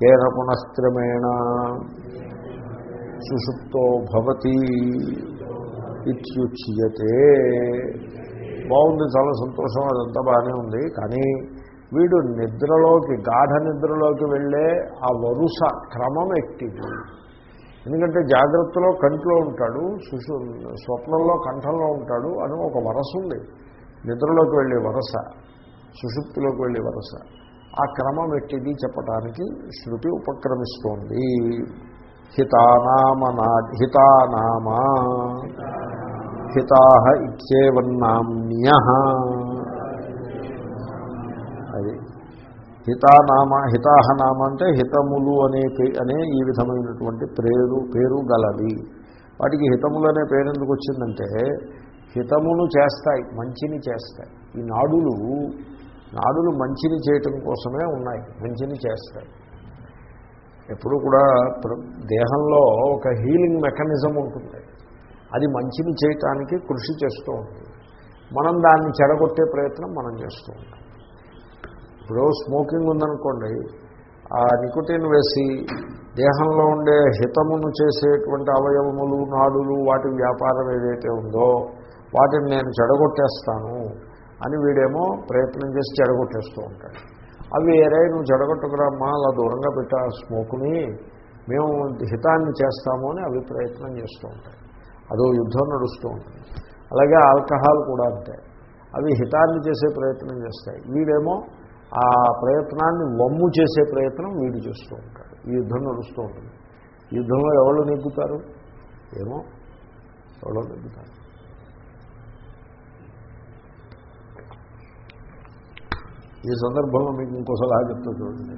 కేన పునఃక్రమేణ సుషుప్తో భవతి ఇత్యుచ్యతే బాగుంది చాలా సంతోషం అదంతా బాగానే ఉంది. కానీ వీడు నిద్రలోకి గాఢ నిద్రలోకి వెళ్ళే ఆ వరుస క్రమం ఎక్కింది. ఎందుకంటే జాగ్రత్తలో కంట్లో ఉంటాడు సుషు స్వప్నంలో కంఠంలో ఉంటాడు అని ఒక వరస ఉంది. నిద్రలోకి వెళ్ళే వరస సుషుప్తిలోకి వెళ్ళే వరస. ఆ క్రమం ఎట్టిది చెప్పడానికి శృతి ఉపక్రమిస్తోంది. హితానామనా హితానామా. హితా ఇత్యేవన్నామ్య. అది. హితానామ హితాహనామ అంటే హితములు అనే పే- అనే ఈ విధమైనటువంటి పేరు పేరు గలవి వాటికి హితములు అనే పేరు ఎందుకు వచ్చిందంటే హితమును చేస్తాయి మంచిని చేస్తాయి. ఈ నాడులు నాడులు మంచిని చేయటం కోసమే ఉన్నాయి మంచిని చేస్తాయి. ఎప్పుడు కూడా దేహంలో ఒక హీలింగ్ మెకానిజం ఉంటుంది. అది మంచిని చేయటానికి కృషి చేస్తూ ఉంటుంది. మనం దాన్ని చెడగొట్టే ప్రయత్నం మనం చేస్తూ ఉంటాం. ఇప్పుడు స్మోకింగ్ ఉందనుకోండి ఆ నికోటిన్ వేసి దేహంలో ఉండే హితమును చేసేటువంటి అవయవములు నాడులు వాటి వ్యాపారం ఏదైతే ఉందో వాటిని నేను చెడగొట్టేస్తాను అని వీడేమో ప్రయత్నం చేసి చెడగొట్టేస్తూ ఉంటాడు. అవి ఏరే నువ్వు చెడగొట్టకురామ్మా అలా దూరంగా పెట్టా స్మోక్ని మేము హితాన్ని చేస్తాము అని అవి ప్రయత్నం చేస్తూ ఉంటాయి. అదో యుద్ధం నడుస్తూ ఉంటుంది. అలాగే ఆల్కహాల్ కూడా అంతే. అవి హితాన్ని చేసే ప్రయత్నం చేస్తాయి. వీడేమో ఆ ప్రయత్నాన్ని వమ్ము చేసే ప్రయత్నం వీడు చేస్తూ ఉంటాడు. ఈ యుద్ధం నడుస్తూ ఉంటుంది. ఈ యుద్ధంలో ఎవరు నెగ్గుతారు? ఏమో ఎవరో నెగ్గుతారు. ఈ సందర్భంలో మీకు ఇంకో సలహా చెప్తా చూడండి.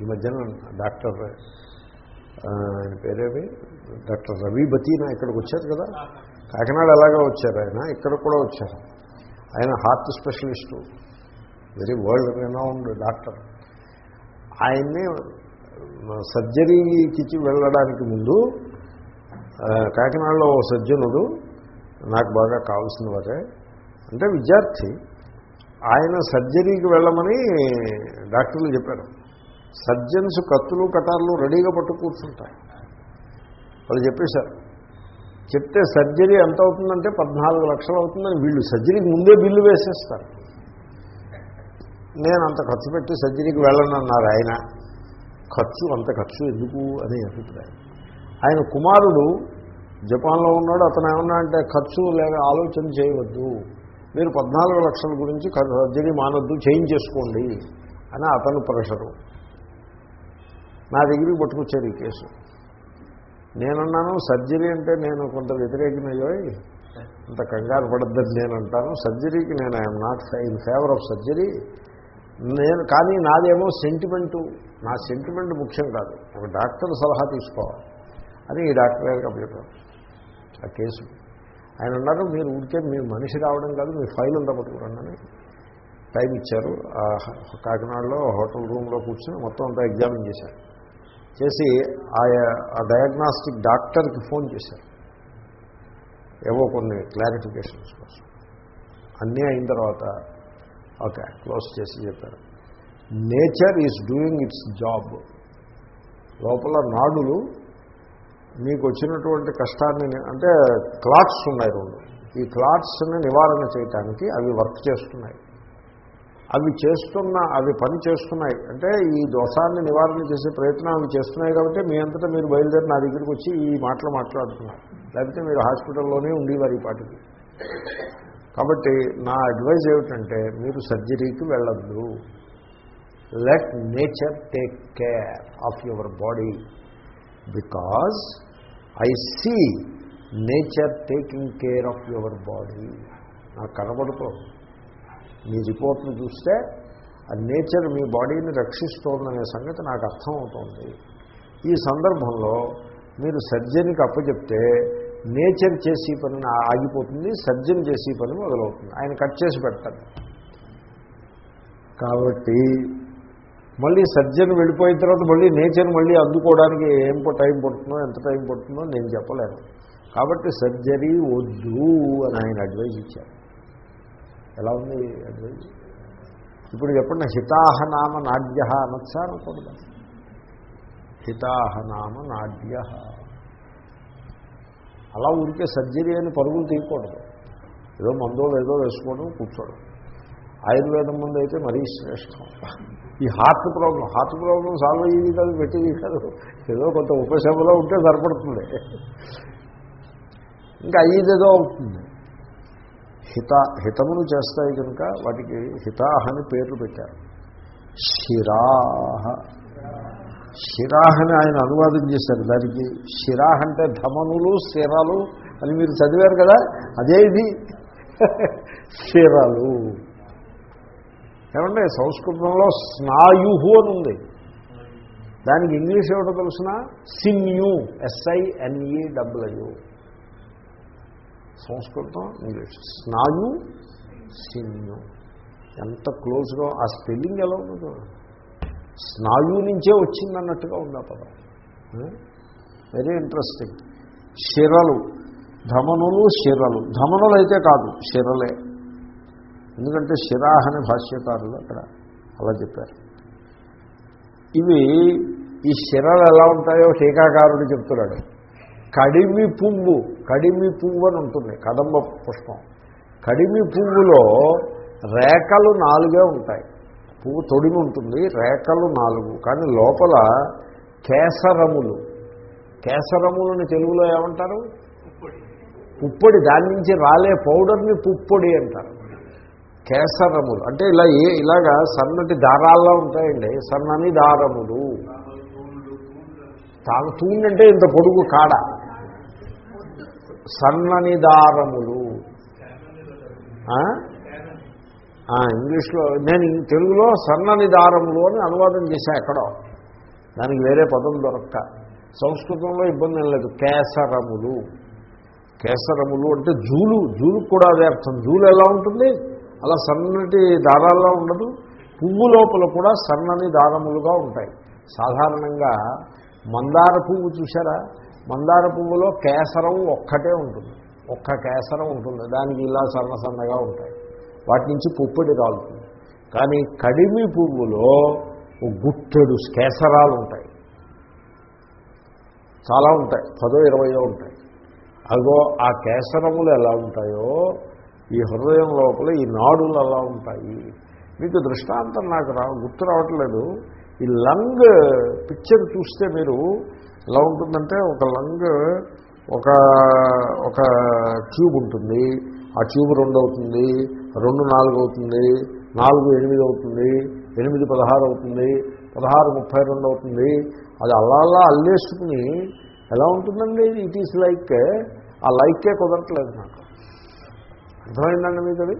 ఈ మధ్యన డాక్టర్ ఆయన పేరేమి? డాక్టర్ రవి బతీనా ఇక్కడికి వచ్చారు కదా? కాకినాడ ఎలాగో వచ్చారు ఆయన? ఇక్కడ కూడా వచ్చారు. ఆయన heart specialist. Very world renowned doctor. ఆయన్ని సర్జరీకి వెళ్ళడానికి ముందు కాకినాడలో ఓ సజ్జనుడు నాకు బాగా కావాల్సిన వారే. అంటే విద్యార్థి ఆయన సర్జరీకి వెళ్ళమని డాక్టర్లు చెప్పారు. సర్జన్స్ కత్తులు కటార్లు రెడీగా పట్టు కూర్చుంటారు వాళ్ళు చెప్పేశారు. చెప్తే సర్జరీ ఎంత అవుతుందంటే పద్నాలుగు లక్షలు అవుతుందని వీళ్ళు సర్జరీకి ముందే బిల్లు వేసేస్తారు. నేను అంత ఖర్చు పెట్టి సర్జరీకి వెళ్ళను అన్నారు ఆయన. ఖర్చు అంత ఖర్చు ఎందుకు అనే అభిప్రాయం. ఆయన కుమారుడు జపాన్లో ఉన్నాడు. అతను ఏమన్నా అంటే ఖర్చు లేక ఆలోచన చేయవద్దు. మీరు పద్నాలుగు లక్షల గురించి సర్జరీ మానొద్దు చేంజ్ చేసుకోండి అని అతను ప్రెషరు. నా దగ్గరికి పట్టుకొచ్చారు ఈ కేసు. నేనున్నాను సర్జరీ అంటే నేను కొంత వ్యతిరేకమయ్యోయ్. అంత కంగారు పడద్దని నేను అంటాను సర్జరీకి నేను I'm not in favour of surgery. నేను కానీ నాదేమో సెంటిమెంటు. నా సెంటిమెంట్ ముఖ్యం కాదు. ఒక డాక్టర్ సలహా తీసుకోవాలి. అని ఈ డాక్టర్ గారికి అప్పచెప్పాను ఆ కేసు ఆయన అన్నారు మీరు ఊరికే మీరు మనిషి రావడం కాదు మీ ఫైల్ అంతా పట్టుకురండి టైం ఇచ్చారు. ఆ కాకినాడలో హోటల్ రూమ్లో కూర్చొని మొత్తం అంతా ఎగ్జామిన్ చేశారు. చేసి ఆయా ఆ డయాగ్నాస్టిక్ డాక్టర్కి ఫోన్ చేశారు. ఏవో కొన్ని క్లారిఫికేషన్స్ కోసం. అన్నీ అయిన తర్వాత ఓకే క్లోజ్ చేసి చెప్పారు. Nature is doing its job. లోపల నాడులు మీకు వచ్చినటువంటి కష్టాన్ని అంటే క్లాట్స్ ఉన్నాయి రెండు. ఈ క్లాట్స్ని నివారణ చేయటానికి అవి వర్క్ చేస్తున్నాయి. అవి చేస్తున్న అవి పని చేస్తున్నాయి. అంటే ఈ దోషాన్ని నివారణ చేసే ప్రయత్నం అవి చేస్తున్నాయి కాబట్టి మీ అంతటా మీరు బయలుదేరి నా దగ్గరికి వచ్చి ఈ మాటలు మాట్లాడుతున్నారు. లేకపోతే మీరు హాస్పిటల్లోనే ఉండేవారు ఈ పాటికి. కాబట్టి నా అడ్వైజ్ ఏమిటంటే మీరు సర్జరీకి వెళ్ళద్దు. Let nature take care of your body. Because I see nature taking care of your body నాకు కనబడుతోంది. మీ రిపోర్ట్ను చూస్తే ఆ నేచర్ మీ బాడీని రక్షిస్తోందనే సంగతి నాకు అర్థమవుతోంది. ఈ సందర్భంలో మీరు సర్జరీకి అప్పచెప్తే నేచర్ చేసే పని ఆగిపోతుంది సర్జన్ చేసే పని మొదలవుతుంది. ఆయన కట్ చేసి పెడతాడు కాబట్టి మళ్ళీ సర్జన్ వెళ్ళిపోయిన తర్వాత మళ్ళీ నేచర్ మళ్ళీ అందుకోవడానికి ఏం టైం పడుతుందో ఎంత టైం పడుతుందో నేను చెప్పలేను కాబట్టి సర్జరీ వద్దు అని ఆయన అడ్వైజ్ ఇచ్చారు. ఎలా ఉంది అడ్వైజ్? ఇప్పుడు చెప్పండి హితాహ నామ నాడ్య అనొచ్చా అనుకోండి హితాహ నామ నాడ్య అలా ఊరికే సర్జరీ అని పరుగులు తీయకూడదు. ఏదో మందో ఏదో వేసుకోవడం కూర్చోవడం. ఆయుర్వేదం ముందు అయితే మరీ శ్రేష్టం. ఈ heart problem heart problem solve అయ్యేది కాదు పెట్టేది కాదు. ఏదో కొంత ఉపశమలో ఉంటే సరిపడుతుంది. ఇంకా అయ్యేదేదో అవుతుంది. హిత హితములు చేస్తాయి కనుక వాటికి హితాహ అని పేర్లు పెట్టారు. శిరాహ. శిరాహ్ అని ఆయన అనువాదం చేశారు. దానికి శిరాహ్ అంటే ధమనులు శిరాలు అని మీరు చదివారు కదా? అదే ఇది. శిరలు. ఏమంటే సంస్కృతంలో స్నాయు అని ఉంది. దానికి ఇంగ్లీష్ ఏమిటో తెలుసిన? Sinew S I N E W సంస్కృతం ఇంగ్లీష్. స్నాయు సిన్యు. ఎంత క్లోజ్గా ఆ స్పెల్లింగ్ ఎలా ఉందో స్నాయు నుంచే వచ్చిందన్నట్టుగా ఉంది ఆ పదం. Very interesting. శిరలు ధమనులు శిరలు. ధమనులు అయితే కాదు శిరలే. ఎందుకంటే శిరాహ్ అనే భాష్యకారులు అక్కడ అలా చెప్పారు. ఇవి ఈ శిరలు ఎలా ఉంటాయో టీకాకారుడు చెప్తున్నాడు. కడిమి పువ్వు కడిమి పువ్వు అని ఉంటుంది కదంబ పుష్పం. కడిమి పువ్వులో రేఖలు నాలుగే ఉంటాయి. పువ్వు తొడిమి ఉంటుంది రేఖలు నాలుగు. కానీ లోపల కేసరములు. కేసరములని తెలుగులో ఏమంటారు? పుప్పొడి దాని నుంచి రాలే పౌడర్ని పుప్పొడి అంటారు. కేసరములు. అంటే ఇలా ఏ ఇలాగా సన్నటి దారాల్లో ఉంటాయండి. సన్నని దారములు. తాను తూండంటే ఇంత పొడుగు కాడ. సన్నని దారములు. ఇంగ్లీష్లో నేను తెలుగులో సన్నని దారములు అని అనువాదం చేశా ఎక్కడో. దానికి వేరే పదం దొరక్క. సంస్కృతంలో ఇబ్బంది ఏం లేదు. కేసరములు. కేసరములు అంటే జూలు. జూలు కూడా అదే అర్థం. జూలు ఎలా ఉంటుంది? అలా సన్నటి దారాల్లో ఉండదు. పువ్వు లోపల కూడా సన్నని దారములుగా ఉంటాయి. సాధారణంగా మందార పువ్వు చూసారా మందార పువ్వులో కేసరం ఒక్కటే ఉంటుంది. ఒక్క కేసరం ఉంటుంది. దానికి ఇలా సన్న సన్నగా ఉంటాయి. వాటి నుంచి పుప్పొడి రాలుతుంది. కానీ కడిమి పువ్వులో గుట్టెడు కేసరాలు ఉంటాయి. చాలా ఉంటాయి. పదో ఇరవయో ఉంటాయి. అగో ఆ కేసరములు ఎలా ఉంటాయో ఈ హృదయం లోపల ఈ నాడులు అలా ఉంటాయి. మీకు దృష్టాంతం నాకు రా గుర్తు రావట్లేదు. ఈ లంగ్ పిక్చర్ చూస్తే మీరు ఎలా ఉంటుందంటే ఒక లంగ్ ఒక ఒక ట్యూబ్ ఉంటుంది. ఆ ట్యూబ్ రెండు అవుతుంది రెండు నాలుగు అవుతుంది నాలుగు ఎనిమిది అవుతుంది ఎనిమిది పదహారు అవుతుంది పదహారు ముప్పై రెండు అవుతుంది. అది అలా అలా అల్లేసుకుని ఎలా ఉంటుందండి? ఇట్ ఈస్ లైక్ ఆ లైకే కుదరట్లేదు నాకు. అర్థమైందండి మీకు అది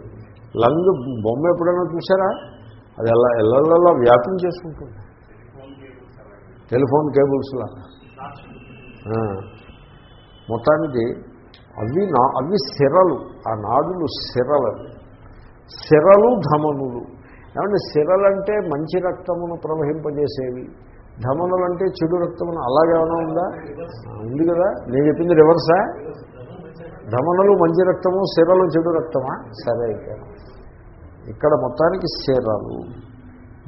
లంగ్ బొమ్మ ఎప్పుడైనా చూసారా అది ఎలా ఎల్లల్లో వ్యాపించేసుకుంటుంది. టెలిఫోన్ కేబుల్స్లా. మొత్తానికి అవి నా అవి సిరలు. ఆ నాడులు సిరలు సిరలు ధమనులు. ఏమంటే సిరలంటే మంచి రక్తమును ప్రవహింపజేసేవి. ధమనులంటే చెడు రక్తమును. అలాగేమైనా ఉందా? ఉంది కదా? నేను చెప్పింది రివర్సా? ధమనులు మంచి రక్తము సిరలు చెడు రక్తమా? సరే అయితే ఇక్కడ మొత్తానికి సిరలు.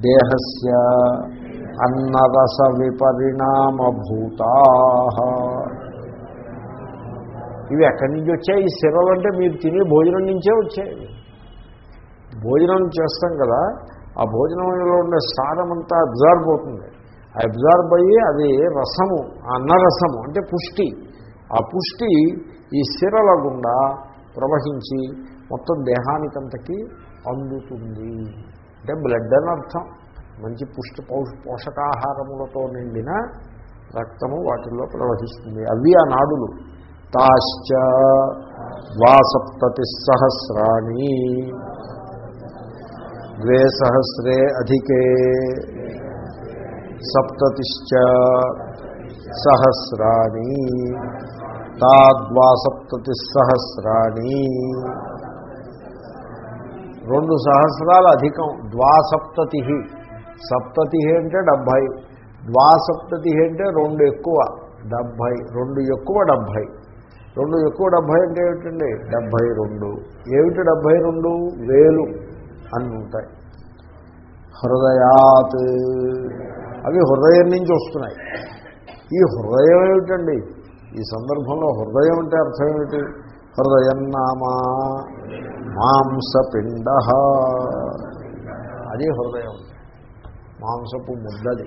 దేహస్య అన్నరస విపరిణామభూతా. ఇవి ఎక్కడి నుంచి వచ్చాయి? ఈ సిరలు అంటే మీరు తినే భోజనం నుంచే వచ్చాయి. భోజనం చేస్తాం కదా ఆ భోజనంలో ఉండే సారమంతా అబ్జార్బ్ అవుతుంది. ఆ అబ్జార్బ్ అయ్యి అది రసము అన్నరసము అంటే పుష్టి. ఆ పుష్టి ఈ సిరల గుండా ప్రవహించి మొత్తం దేహానికంతకి అందుతుంది. అంటే బ్లడ్ అని అర్థం. మంచి పుష్టి పోషకాహారములతో నిండిన రక్తము వాటిల్లో ప్రవహిస్తుంది. అవి ఆ నాడులు. తాశ్చ వాసప్తతి సహస్రాణి ద్వే సహస్రే అధికే సప్తతిశ్చ సహస్రాణి తాద్వాసప్తతి సహస్రాణి రెండు సహస్రాలు అధికం. ద్వాసప్తతి సప్తతి అంటే డెబ్భై. ద్వాసప్తతి అంటే రెండు ఎక్కువ డెబ్భై. రెండు ఎక్కువ డెబ్భై. రెండు ఎక్కువ డెబ్భై అంటే ఏమిటండి? డెబ్భై రెండు. ఏమిటి డెబ్భై రెండు? వేలు అని ఉంటాయి. హృదయాత్. అవి హృదయం నుంచి వస్తున్నాయి. ఈ హృదయం ఏమిటండి? ఈ సందర్భంలో హృదయం అంటే అర్థం ఏమిటి? హృదయం నామా మాంసపిండ. అది హృదయం. మాంసపు ముద్దది.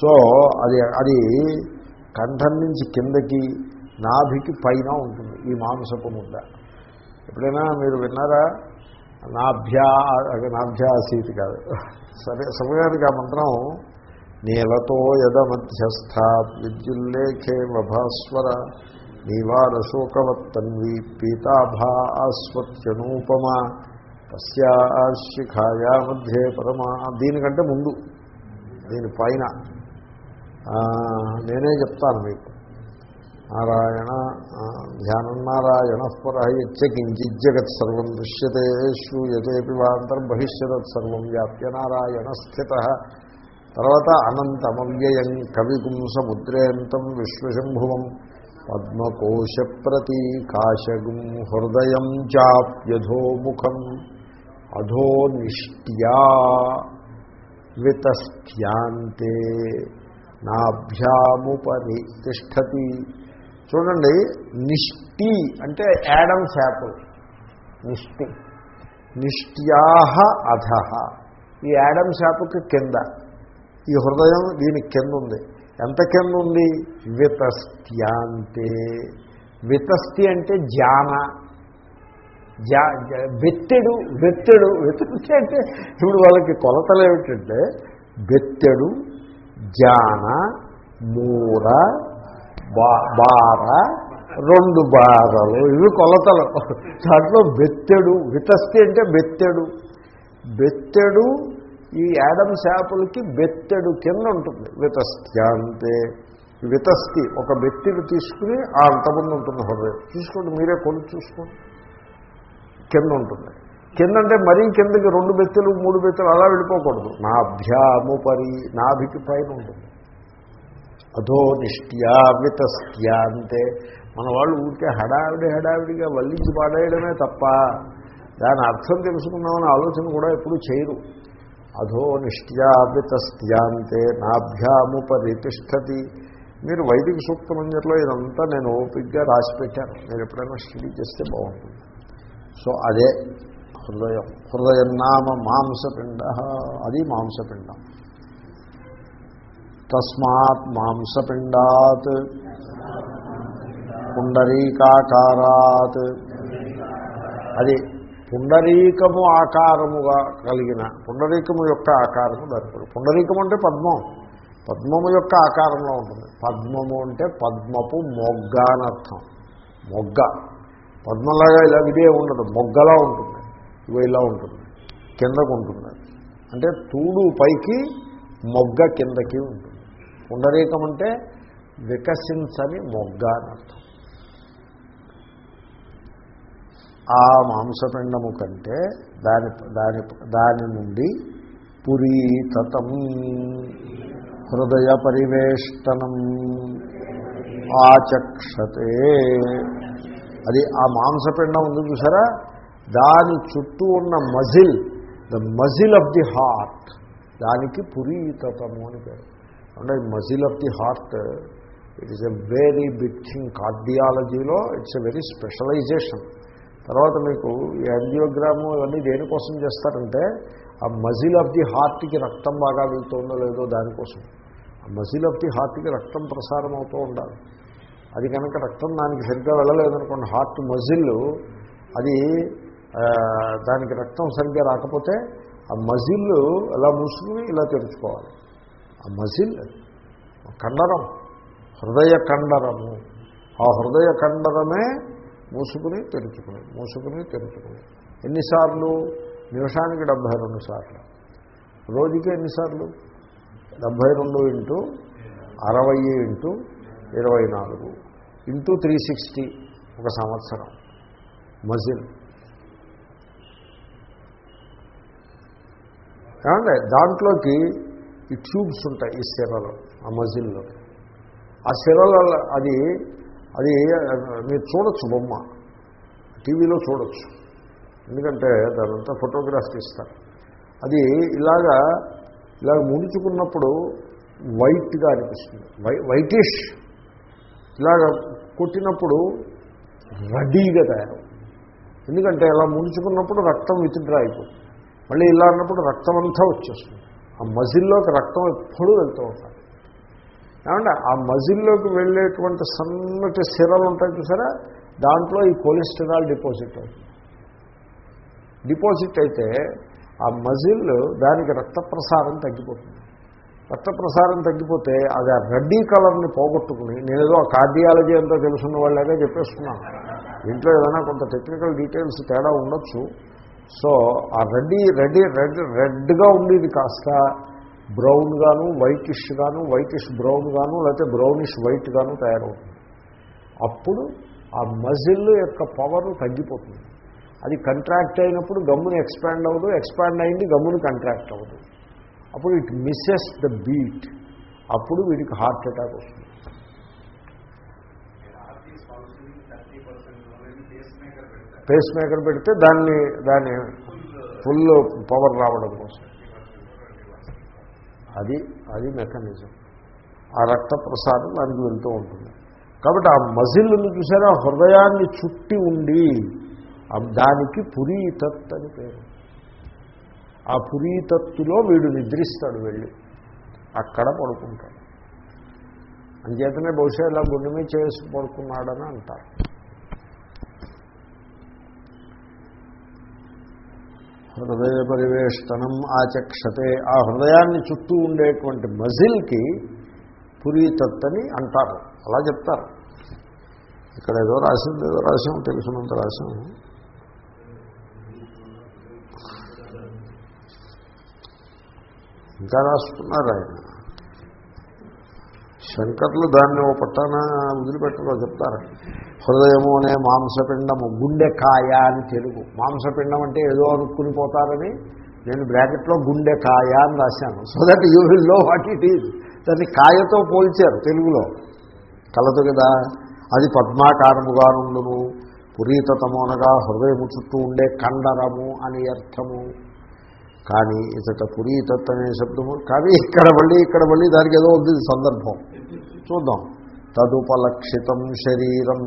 సో అది అది కంఠం నుంచి కిందకి నాభికి పైన ఉంటుంది ఈ మాంసపు ముద్ద. ఎప్పుడైనా మీరు విన్నారా? నాభ్యా నాభ్యాసీతి కాదు. సరే సమయానికి ఆ మంత్రం నీలతో యదమధ్యస్థ విద్యుల్లేఖే వభాస్వర నీవారశోకవత్తన్వీ పీతాభా ఆస్వత్యనూపమ తస్యాశిఖాయా మధ్యే పరమా దీనికంటే ముందు దీని పైన. నేనే చెప్తాను మీకు. నారాయణ ధ్యానం నారాయణ పరహ్యచ్చ కించిజ్జగత్ సర్వం దృశ్యతే శ్రూయతేపి వాంతర్బహిష్యత్ సర్వం వ్యాప్య నారాయణ స్థిత. తర్వాత అనంతమవ్యయం కవిగుం సముద్రేంతం విశ్వశంభువం పద్మకోశ ప్రతీకాశగుం హృదయం చాప్యధోముఖం అధో నిష్ట్యా వితస్థ్యాంతే నాభ్యాముపరి తిష్టతి చూడండి నిష్టి అంటే యాడమ్ శాపుల్ నిష్టి. నిష్ట్యాహ అధ. ఈ యాడమ్ శాపుకి కింద. ఈ హృదయం దీనికి కింద ఉంది ఎంత కింద ఉంది వితస్త్యాంతే. వితస్తి అంటే జాన జా బెత్తెడు బెత్తెడు. వెతస్తి అంటే ఇప్పుడు వాళ్ళకి కొలతలు ఏమిటంటే బెత్తెడు జాన మూర బార రెండు బారలు. ఇవి కొలతలు. దాంట్లో బెత్తెడు వితస్తి అంటే బెత్తెడు. బెత్తెడు ఈ యాడమ్ శాపులకి బెత్తెడు కింద ఉంటుంది వితస్తి అంతే. వితస్తి ఒక బెత్తెడు తీసుకుని ఆ అంతమంది ఉంటుంది హృదయం. చూసుకోండి మీరే కొలు చూసుకోండి. కింద ఉంటుంది. కింద అంటే మరీ కిందకి రెండు బెత్తెలు మూడు బెత్తెలు అలా వెళ్ళిపోకూడదు. నాభ్యాము పరి నాభికి పైన ఉంటుంది. అధో నిష్ట్యా వితస్త్యా అంటే మన వాళ్ళు ఊరికే హడావిడి హడావిడిగా వల్లించి పాడేయడమే తప్ప దాని అర్థం తెలుసుకుందామని ఆలోచన కూడా ఎప్పుడూ చేయరు. అధో నిష్ట్యాపితస్త్యాంతే నాభ్యాముపరితిష్టతి. మీరు వైదిక సూక్త మంజర్లో ఇదంతా నేను ఓపిక్గా రాసి పెట్టాను మీరు ఎప్పుడైనా స్టడీ చేస్తే బాగుంటుంది. సో అదే హృదయం. హృదయం నామ మాంసపిండ. అది మాంసపిండం. తస్మాత్ మాంసపిండాత్. పుండరీకాకారాత్. అది పుండరీకము ఆకారముగా కలిగిన పుండరీకము యొక్క ఆకారము దానిపడు పుండరీకము అంటే పద్మం. పద్మము యొక్క ఆకారంలో ఉంటుంది. పద్మము అంటే పద్మపు మొగ్గ అనర్థం మొగ్గ. పద్మలాగా ఇలా ఇదే ఉండదు. మొగ్గలా ఉంటుంది. ఇవి ఇలా ఉంటుంది. కిందకు ఉంటుంది. అంటే తూడు పైకి మొగ్గ కిందకి ఉంటుంది. పుండరీకం అంటే వికసించని మొగ్గ అని అర్థం ఆ మాంసపిండము కంటే దాని దాని దాని నుండి పురీతతం. హృదయ పరివేష్టనం ఆచక్షతే. అది ఆ మాంసపిండం ఉంది చూసారా? దాని చుట్టూ ఉన్న muscle the muscle of the heart దానికి పురీతతము అని పేరు. అంటే muscle of the heart it is a very big thing కార్డియాలజీలో it's a very specialization తర్వాత మీకు ఈ యాంజియోగ్రాము ఇవన్నీ దేనికోసం చేస్తారంటే ఆ మజిల్ ఆఫ్ ది హార్ట్కి రక్తం బాగా వెళ్తుందో లేదో దానికోసం. ఆ మజిల్ ఆఫ్ ది హార్ట్కి రక్తం ప్రసారం అవుతూ ఉండాలి. అది కనుక రక్తం దానికి సరిగ్గా వెళ్ళలేదనుకోండి హార్ట్ మజిల్ అది దానికి రక్తం సరిగ్గా రాకపోతే ఆ మజిల్ ఎలా మూసుకుని ఇలా తెరుచుకోవాలి. ఆ మజిల్ కండరం హృదయ కండరము. ఆ హృదయ కండరమే మూసుకుని తెరుచుకుని మూసుకుని తెరుచుకుని. ఎన్నిసార్లు? నిమిషానికి డెబ్భై రెండు సార్లు. రోజుకి ఎన్నిసార్లు? డెబ్భై రెండు ఇంటూ అరవై ఇంటూ ఇరవై నాలుగు ఇంటూ త్రీ సిక్స్టీ ఒక సంవత్సరం. మజిల్. ఏమంటే దాంట్లోకి ఈ ట్యూబ్స్ ఉంటాయి ఈ సిరలో ఆ మజిల్లో ఆ సిరల అది అది మీరు చూడొచ్చు బొమ్మ. టీవీలో చూడొచ్చు. ఎందుకంటే దానంతా ఫోటోగ్రాఫ్ తీస్తారు. అది ఇలాగా ఇలాగ ముడుచుకున్నప్పుడు వైట్గా అనిపిస్తుంది. వై వైటిష్. ఇలాగ కొట్టినప్పుడు రెడీగా తయారు. ఎందుకంటే ఇలా ముడుచుకున్నప్పుడు రక్తం విత్డ్రా అయిపోతుంది. మళ్ళీ ఇలా అన్నప్పుడు రక్తం అంతా వచ్చేస్తుంది. ఆ మజిల్లోకి రక్తం ఎప్పుడూ వెళ్తూ ఉంటారు. ఏమంటే ఆ మజిల్లోకి వెళ్ళేటువంటి సన్నటి సిరలు ఉంటాయి చూసారా? దాంట్లో ఈ కొలెస్టరాల్ డిపాజిట్ అవుతుంది. డిపాజిట్ అయితే ఆ మజిల్ దానికి రక్త ప్రసారం తగ్గిపోతుంది. రక్త ప్రసారం తగ్గిపోతే అది ఆ రెడ్డీ కలర్ని పోగొట్టుకుని నేనేదో కార్డియాలజీ అంతా తెలుసున్న వాళ్ళగా చెప్పేస్తున్నాను. ఇంట్లో ఏదైనా కొంత టెక్నికల్ డీటెయిల్స్ తేడా ఉండొచ్చు. సో ఆ రెడ్డి రెడ్డి రెడ్ రెడ్గా ఉండేది కాస్త బ్రౌన్ గాను వైటిష్ గాను వైటిష్ బ్రౌన్ గాను లేకపోతే బ్రౌనిష్ వైట్ గాను తయారవుతుంది. అప్పుడు ఆ మజిల్ యొక్క పవర్ తగ్గిపోతుంది. అది కంట్రాక్ట్ అయినప్పుడు గమ్ముని ఎక్స్పాండ్ అవ్వదు ఎక్స్పాండ్ అయింది గమ్ముని కంట్రాక్ట్ అవ్వదు. అప్పుడు ఇట్ మిస్సెస్ ద బీట్. అప్పుడు వీడికి హార్ట్ అటాక్ వస్తుంది. పేస్ మేకర్ పెడితే దాన్ని దాన్ని ఫుల్ పవర్ రావడం కోసం. అది అది మెకానిజం ఆ రక్త ప్రసారం దానికి వెళ్తూ ఉంటుంది. కాబట్టి ఆ మజిల్ని చూసారా? హృదయాన్ని చుట్టి ఉండి దానికి పురీతత్ అని పేరు. ఆ పురీతత్తులో వీడు నిద్రిస్తాడు వెళ్ళి. అక్కడ పడుకుంటాడు. అంచేతనే బహుశా ఇలా గుండె మీద చేసి పడుకున్నాడని అంటారు. హృదయ పరివేష్టనం ఆచక్షతే. ఆ హృదయాన్ని చుట్టూ ఉండేటువంటి మజిల్కి పురీతత్ అని అంటారు. అలా చెప్తారు. ఇక్కడ ఏదో రాసింది ఏదో రాసాం తెలుసునంత రాసాం ఇంకా రాస్తున్నారు ఆయన. శంకర్లు దాన్ని ఓ పట్టాన వదిలిపెట్టలో చెప్తారు. హృదయము అనే మాంసపిండము గుండెకాయ అని తెలుగు. మాంసపిండం అంటే ఏదో అనుకుని పోతారని నేను బ్రాకెట్లో గుండెకాయ అని రాశాను. So that you will know what it is దాన్ని కాయతో పోల్చారు తెలుగులో. కలదు కదా అది పద్మాకారముగా నుండును. పురీతతము అనగా హృదయము చుట్టూ ఉండే కండరము అని అర్థము. కానీ ఇతట పురీతత్ అనే శబ్దము. కానీ ఇక్కడ మళ్ళీ ఇక్కడ మళ్ళీ దానికి ఏదో ఉంది సందర్భం. చూద్దాం. తదుపలక్షితం శరీరం.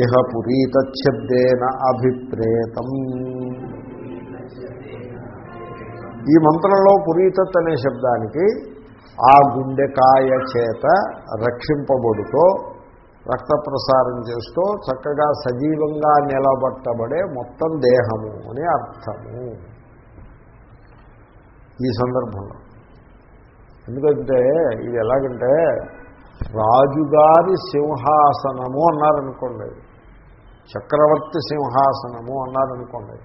ఇహ పురీతశబ్దేన అభిప్రేతం. ఈ మంత్రంలో పురీతత్ అనే శబ్దానికి ఆ గుండెకాయ చేత రక్షింపబడుతో రక్త ప్రసారం చేస్తూ చక్కగా సజీవంగా నిలబట్టబడే మొత్తం దేహము అని అర్థము. ఈ సందర్భంలో. ఎందుకంటే ఇది ఎలాగంటే రాజుగారి సింహాసనము అన్నారనుకోండి. చక్రవర్తి సింహాసనము అన్నారనుకోండి.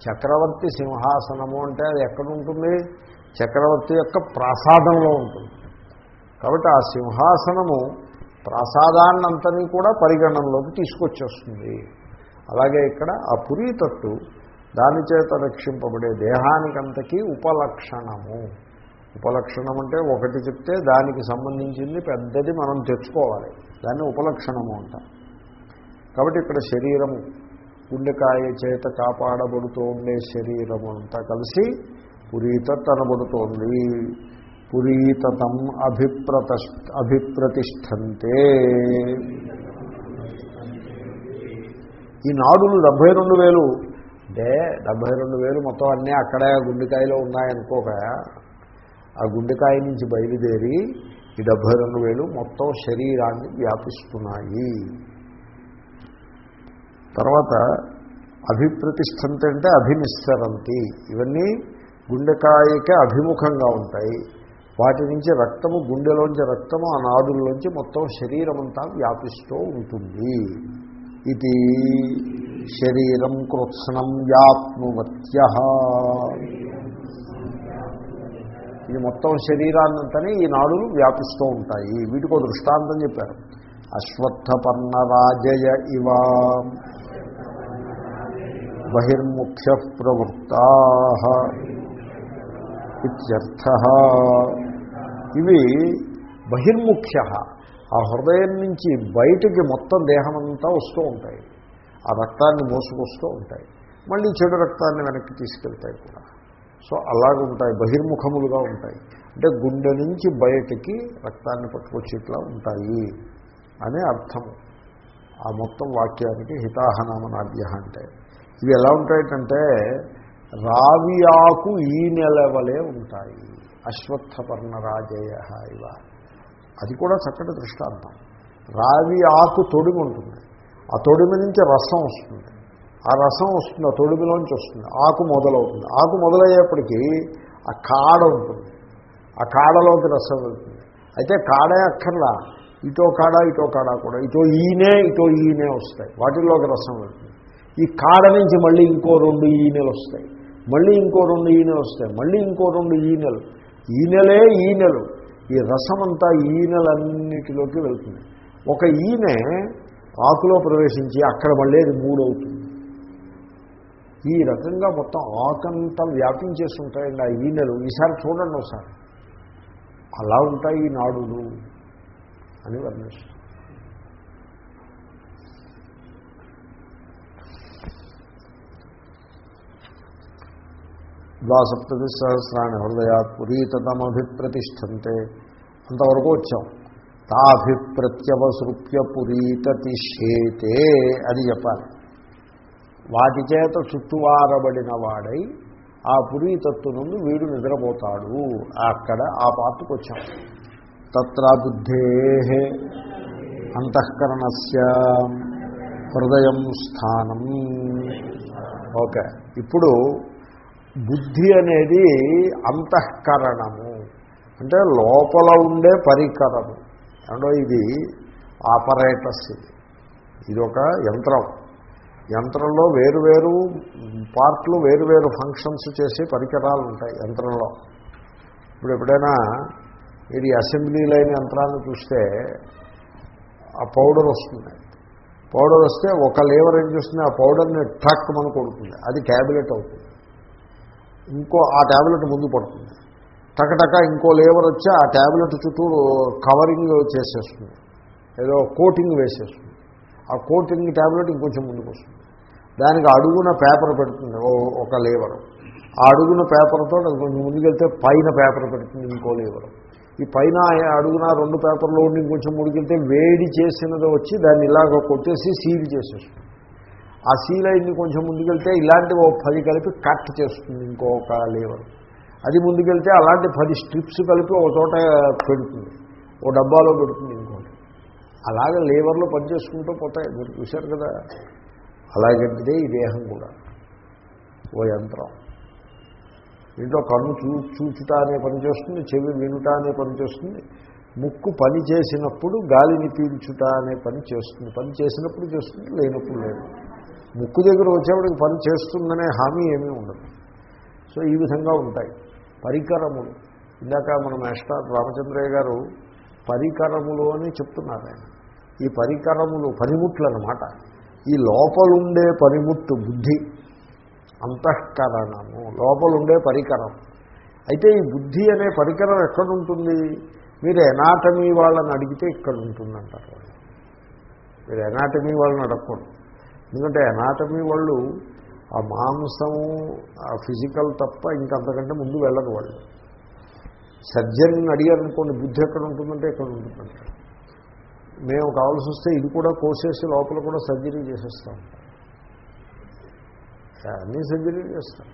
చక్రవర్తి సింహాసనము అంటే అది ఎక్కడ ఉంటుంది చక్రవర్తి యొక్క ప్రసాదంలో ఉంటుంది. కాబట్టి ఆ సింహాసనము ప్రసాదాన్నంతని కూడా పరిగణనలోకి తీసుకొచ్చేస్తుంది. అలాగే ఇక్కడ ఆ పురీతట్టు దాని చేత రక్షింపబడే దేహానికంతకీ ఉపలక్షణము. ఉపలక్షణం అంటే ఒకటి చెప్తే దానికి సంబంధించింది పెద్దది మనం తెచ్చుకోవాలి. దాన్ని ఉపలక్షణము అంటాం. కాబట్టి ఇక్కడ శరీరము గుండెకాయ చేత కాపాడబడుతూ ఉండే శరీరము అంతా కలిసి పురీతత్ అనబడుతోంది పురీతతం అభిప్రత అభిప్రతిష్టంతే. ఈ నాడులు డెబ్భై రెండు వేలు. అంటే డెబ్భై రెండు వేలు మొత్తం అన్నీ అక్కడే గుండెకాయలో ఉన్నాయనుకోక ఆ గుండెకాయ నుంచి బయలుదేరి ఈ డెబ్భై రెండు వేలు మొత్తం శరీరాన్ని వ్యాపిస్తున్నాయి. తర్వాత అభిప్రతిష్టంత అంటే అభినిస్తరంతి ఇవన్నీ గుండెకాయకి అభిముఖంగా ఉంటాయి. వాటి నుంచి రక్తము గుండెలోంచి రక్తము ఆ నాదుల్లోంచి మొత్తం శరీరం అంతా వ్యాపిస్తూ ఉంటుంది. ఇది శరీరం కృత్స్నం వ్యాప్నువత్య ఇది మొత్తం శరీరాన్నంతని ఈ నాడులు వ్యాపిస్తూ ఉంటాయి. వీటికి ఒక దృష్టాంతం చెప్పారు. అశ్వత్థపర్ణరాజయ ఇవ బహిర్ముఖ్య ప్రవృత్తా ఇత్యర్థ. ఇవి బహిర్ముఖ్య ఆ హృదయం నుంచి బయటికి మొత్తం దేహమంతా వస్తూ ఉంటాయి. ఆ రక్తాన్ని మోసుకొస్తూ ఉంటాయి. మళ్ళీ చెడు రక్తాన్ని వెనక్కి తీసుకెళ్తాయి కూడా. సో అలాగే ఉంటాయి బహిర్ముఖములుగా ఉంటాయి. అంటే గుండె నుంచి బయటికి రక్తాన్ని పట్టుకొచ్చేట్లా ఉంటాయి అనే అర్థము ఆ మొత్తం వాక్యానికి హితాహనామనాద్య అంటే. ఇవి ఎలా ఉంటాయంటే రావి ఆకు ఈ నెలవలే ఉంటాయి. అశ్వత్థపర్ణ రాజేయ ఇవ. అది కూడా చక్కటి దృష్టాంతం. రావి ఆకు తొడిమి ఉంటుంది ఆ తొడిమి నుంచి రసం వస్తుంది. ఆ రసం వస్తుంది ఆ తొడుగులోంచి వస్తుంది ఆకు మొదలవుతుంది. ఆకు మొదలయ్యేప్పటికీ ఆ కాడ ఉంటుంది. ఆ కాడలోకి రసం వెళ్తుంది. అయితే కాడే అక్కర్లా. ఇటో కాడ ఇటో కాడ కూడా. ఇటో ఈనే ఇటో ఈనే వస్తాయి. వాటిల్లోకి రసం వెళ్తుంది. ఈ కాడ నుంచి మళ్ళీ ఇంకో రెండు ఈనెలు వస్తాయి. మళ్ళీ ఇంకో రెండు ఈనెలు వస్తాయి. మళ్ళీ ఇంకో రెండు ఈనెలు. ఈనెలే ఈనెలు. ఈ రసం అంతా ఈనెలన్నిటిలోకి వెళ్తుంది. ఒక ఈనె ఆకులో ప్రవేశించి అక్కడ మళ్ళీ అది మూడవుతుంది. ఈ రకంగా మొత్తం ఆకంతా వ్యాపించేసి ఉంటాయండి ఆ ఈనెలు. ఈసారి చూడండి ఒకసారి. అలా ఉంటాయి ఈ నాడులు అని వర్ణిస్తుంది. ద్వాసప్తతి సహస్రాన్ని హృదయాత్ పురీతమభిప్రతిష్టంతే అంతవరకు వచ్చాం. తాభిప్రత్యవసృప్య పురీతతిషేతే అది చెప్పాలి. వాటి చేత చుట్టువారబడిన వాడై ఆ పురీతత్తు నుండి వీడు నిద్రపోతాడు. అక్కడ ఆ పాత్రకు వచ్చాం తత్ర బుద్ధే అంతఃకరణస్య హృదయం స్థానం. ఓకే. ఇప్పుడు బుద్ధి అనేది అంతఃకరణము. అంటే లోపల ఉండే పరికరము. అంటే ఇది ఆపరేటర్స్ ఇది. ఇది ఒక యంత్రం. యంత్రంలో వేరువేరు పార్ట్లు వేరువేరు ఫంక్షన్స్ చేసే పరికరాలు ఉంటాయి యంత్రంలో. ఇప్పుడు ఎప్పుడైనా ఇది అసెంబ్లీ లైన్ యంత్రాన్ని చూస్తే ఆ పౌడర్ వస్తుంది. పౌడర్ వస్తే ఒక లేవర్ ఏం చేస్తుంది? ఆ పౌడర్ని ట్రక్ మన కొడుతుంది. అది ట్యాబ్లెట్ అవుతుంది. ఇంకో ఆ ట్యాబ్లెట్ ముందు పడుతుంది. టకటక ఇంకో లేవర్ వచ్చి ఆ ట్యాబ్లెట్ చుట్టూ కవరింగ్ చేసేస్తుంది. ఏదో కోటింగ్ వేసేస్తుంది. ఆ కోటింగ్ ట్యాబ్లెట్ ఇంకొంచెం ముందుకు వస్తుంది దానికి అడుగున పేపర్ పెడుతుంది ఓ- ఒక లేవరు ఆ అడుగున పేపర్తో అది కొంచెం ముందుకెళ్తే పైన పేపర్ పెడుతుంది ఇంకో లేవరు ఈ పైన అడుగున రెండు పేపర్లో ఉండి ఇంకొంచెం ముందుకెళ్తే వేడి చేసినది వచ్చి దాన్ని ఇలాగ కొట్టేసి సీల్ చేసేస్తుంది. ఆ సీల్ అయింది కొంచెం ముందుకెళ్తే ఇలాంటి ఓ పది కలిపి కట్ చేస్తుంది ఇంకొక లేవర్ అది ముందుకెళ్తే అలాంటి పది స్ట్రిప్స్ కలిపి ఒక చోట పెడుతుంది. ఓ డబ్బాలో పెడుతుంది. అలాగే లేవర్లో పనిచేసుకుంటూ పోతాయి. మీరు చూశారు కదా? అలాగంటిదే ఈ దేహం కూడా ఓ యంత్రం. దీంట్లో కన్ను చూ చూచుట అనే పని చేస్తుంది చెవి వినుట అనే పని చేస్తుంది. ముక్కు పని చేసినప్పుడు గాలిని పీల్చుట అనే పని చేస్తుంది. పని చేసినప్పుడు చేస్తుంది లేనప్పుడు లేదు. ముక్కు దగ్గర వచ్చేవాడికి పని చేస్తుందనే హామీ ఏమీ ఉండదు. సో ఈ విధంగా ఉంటాయి. పరికరములు. ఇందాక మన మేస్టార్ రామచంద్రయ్య గారు పరికరములు అని చెప్తున్నారు ఆయన. ఈ పరికరములు పనిముట్లు అన్నమాట ఈ లోపలుండే పనిముట్టు బుద్ధి అంతఃకరణము లోపలుండే పరికరం. అయితే ఈ బుద్ధి అనే పరికరం ఎక్కడుంటుంది? మీరు ఎనాటమీ వాళ్ళని అడిగితే ఇక్కడ ఉంటుందంటారు మీరు ఎనాటమీ వాళ్ళని అడగకూడదు. ఎందుకంటే ఎనాటమీ వాళ్ళు ఆ మాంసము ఆ ఫిజికల్ తప్ప ఇంకంతకంటే ముందు వెళ్ళరు వాళ్ళు. సర్జన్ అడిగారనుకోండి బుద్ధి ఎక్కడ ఉంటుందంటే ఎక్కడ ఉంటుందంటారు మేము కావాల్సి వస్తే ఇది కూడా కోసేసి లోపల కూడా సర్జరీ చేసేస్తాం. అన్నీ సర్జరీ చేస్తాం.